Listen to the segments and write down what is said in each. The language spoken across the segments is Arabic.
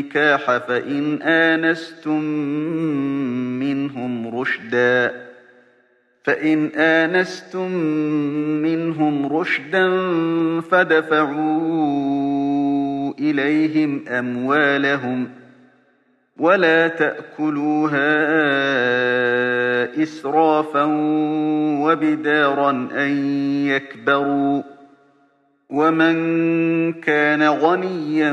النكاح فإن آنستم منهم رشدا. فإن آنستم منهم رشدا فدفعوا إليهم أموالهم ولا تأكلوها إسرافا وبدارا أن يكبروا. ومن كان غنيا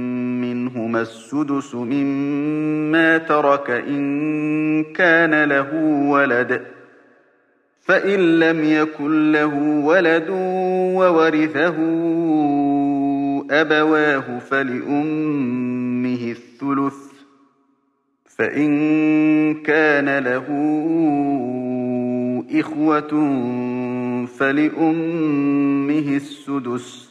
منهما السدس مما ترك إن كان له ولد فإن لم يكن له ولد وورثه أبواه فلأمه الثلث فإن كان له إخوة فلأمه السدس.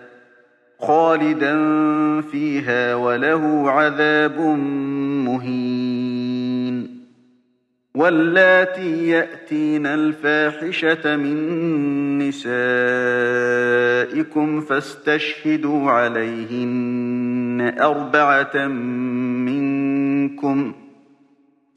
خالدا فيها وله عذاب مهين. واللاتي يأتين الفاحشة من نسائكم فاستشهدوا عليهن أربعة منكم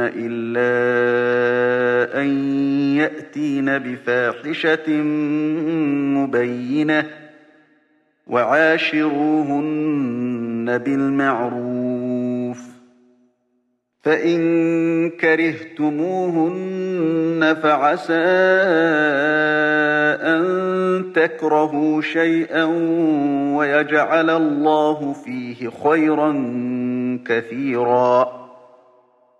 إلا أن يأتين بفاحشة مبينة وعاشروهن بالمعروف فإن كرهتموهن فعسى أن تكرهوا شيئا ويجعل الله فيه خيرا كثيرا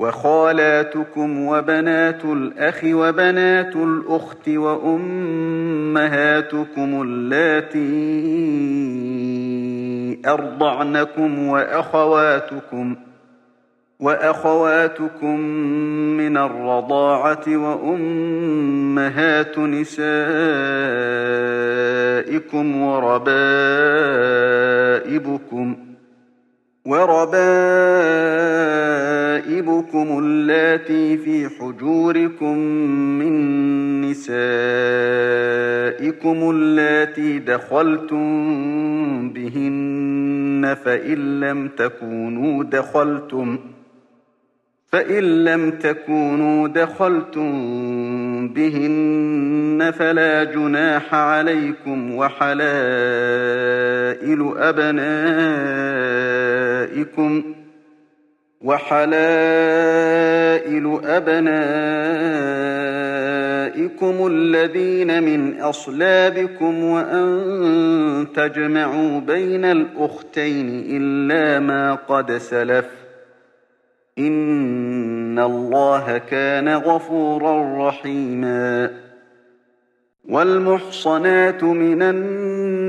وخالاتكم وبنات الأخ وبنات الأخت وأمهاتكم اللاتي أرضعنكم وأخواتكم وأخواتكم من الرضاعة وأمهات نسائكم وربائبكم ۖ وربائبكم اللاتي في حجوركم من نسائكم اللاتي دخلتم بهن فإن لم تكونوا دخلتم فإن لم تكونوا دخلتم بهن فلا جناح عليكم وحلائل أبنائكم وحلائل أبنائكم الذين من أصلابكم وأن تجمعوا بين الأختين إلا ما قد سلف إن الله كان غفورا رحيما والمحصنات من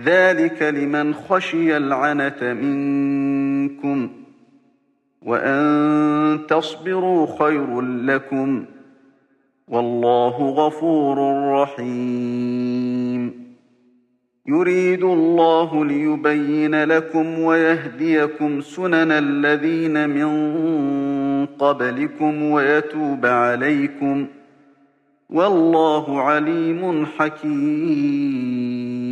ذلك لمن خشي العنة منكم وأن تصبروا خير لكم والله غفور رحيم. يريد الله ليبين لكم ويهديكم سنن الذين من قبلكم ويتوب عليكم. والله عليم حكيم.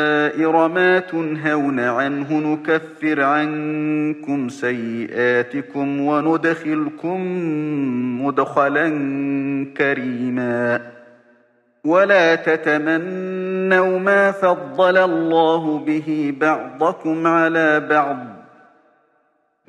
ما تنهون عنه نكفر عنكم سيئاتكم وندخلكم مدخلا كريما. ولا تتمنوا ما فضل الله به بعضكم على بعض.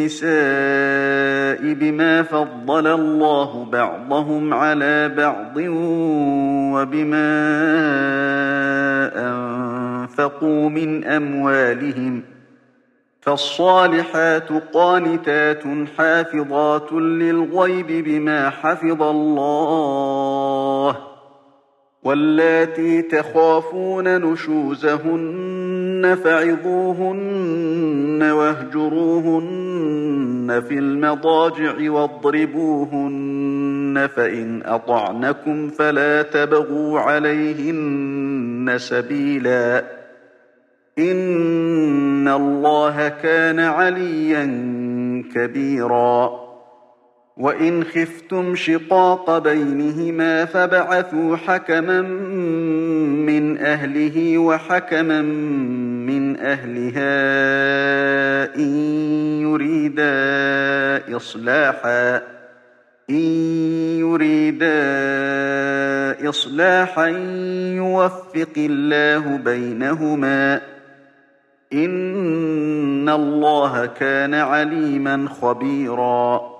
النساء بما فضل الله بعضهم على بعض وبما أنفقوا من أموالهم فالصالحات قانتات حافظات للغيب بما حفظ الله واللاتي تخافون نشوزهن فعظوهن واهجروهن في المضاجع واضربوهن فإن أطعنكم فلا تبغوا عليهن سبيلا. إن الله كان عليا كبيرا. وإن خفتم شقاق بينهما فبعثوا حكما من أهله وحكما من أهلها إن يريدا إصلاحا إن يريدا إصلاحا يوفق الله بينهما. إن الله كان عليما خبيرا.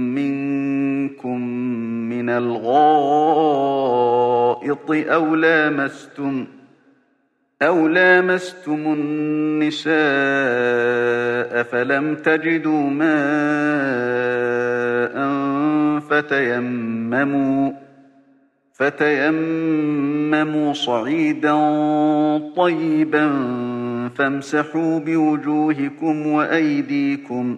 الغائط أو لامستم أو لامستم النساء فلم تجدوا ماء فتيمموا فتيمموا صعيدا طيبا فامسحوا بوجوهكم وأيديكم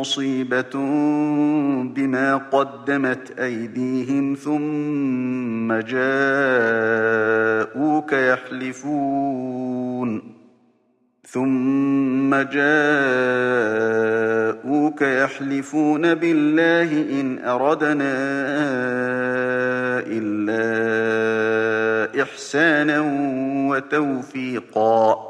مصيبة بما قدمت أيديهم ثم جاءوك يحلفون ثم جاءوك يحلفون بالله إن أردنا إلا إحسانا وتوفيقا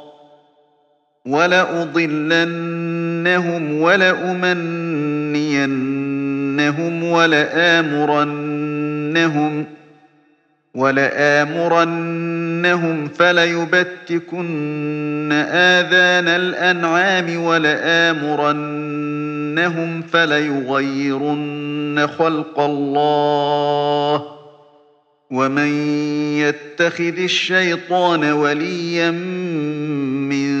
ولأضلنهم ولأمنينهم ولآمرنهم ولآمرنهم فليبتكن آذان الأنعام ولآمرنهم فليغيرن خلق الله ومن يتخذ الشيطان وليا من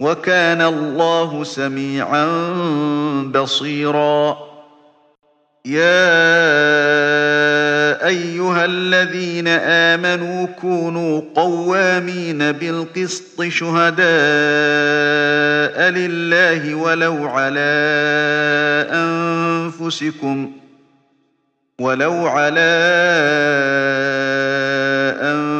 وكان الله سميعا بصيرا. يا أيها الذين آمنوا كونوا قوامين بالقسط شهداء لله ولو على أنفسكم ولو على أنفسكم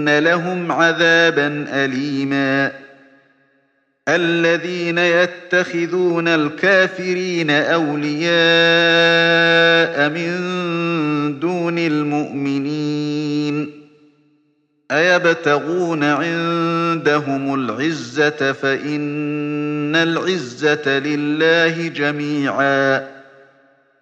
وَلَتَرَوُنَّ لَهُمْ عَذَابًا أَلِيمًا الَّذِينَ يَتَّخِذُونَ الْكَافِرِينَ أَوْلِيَاءَ مِن دُونِ الْمُؤْمِنِينَ أَيَبْتَغُونَ عِندَهُمُ الْعِزَّةَ فَإِنَّ الْعِزَّةَ لِلَّهِ جَمِيعًا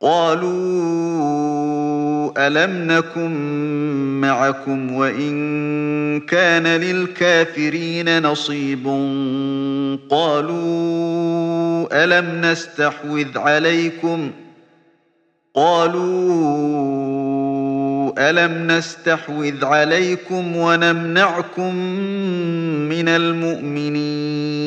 قالوا ألم نكن معكم وإن كان للكافرين نصيب قالوا ألم نستحوذ عليكم قالوا ألم نستحوذ عليكم ونمنعكم من المؤمنين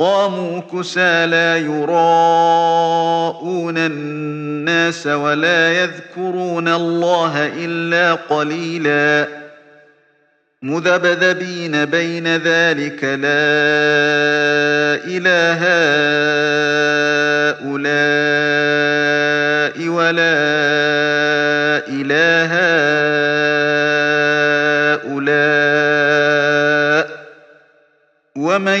قاموا كسالى يراءون الناس ولا يذكرون الله إلا قليلا. مذبذبين بين ذلك لا إله هؤلاء ولا إله هؤلاء. ومن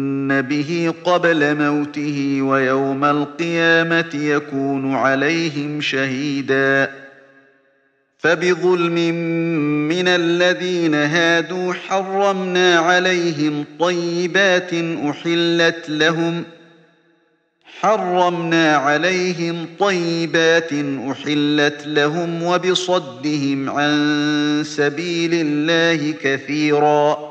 به قبل موته ويوم القيامة يكون عليهم شهيدا فبظلم من الذين هادوا حرمنا عليهم طيبات أحلت لهم ۖ حرمنا عليهم طيبات أحلت لهم وبصدهم عن سبيل الله كثيرا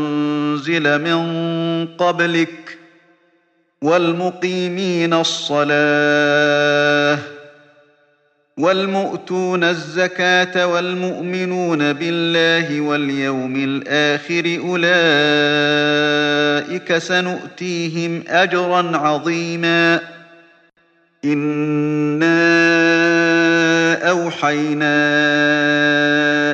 من قبلك والمقيمين الصلاة والمؤتون الزكاة والمؤمنون بالله واليوم الآخر أولئك سنؤتيهم أجرا عظيما. إنا أوحينا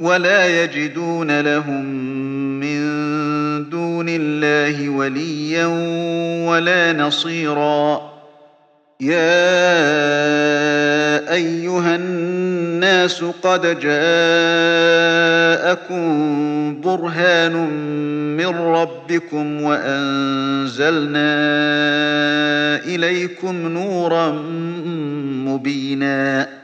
ولا يجدون لهم من دون الله وليا ولا نصيرا. يا أيها الناس قد جاءكم برهان من ربكم وأنزلنا إليكم نورا مبيناً.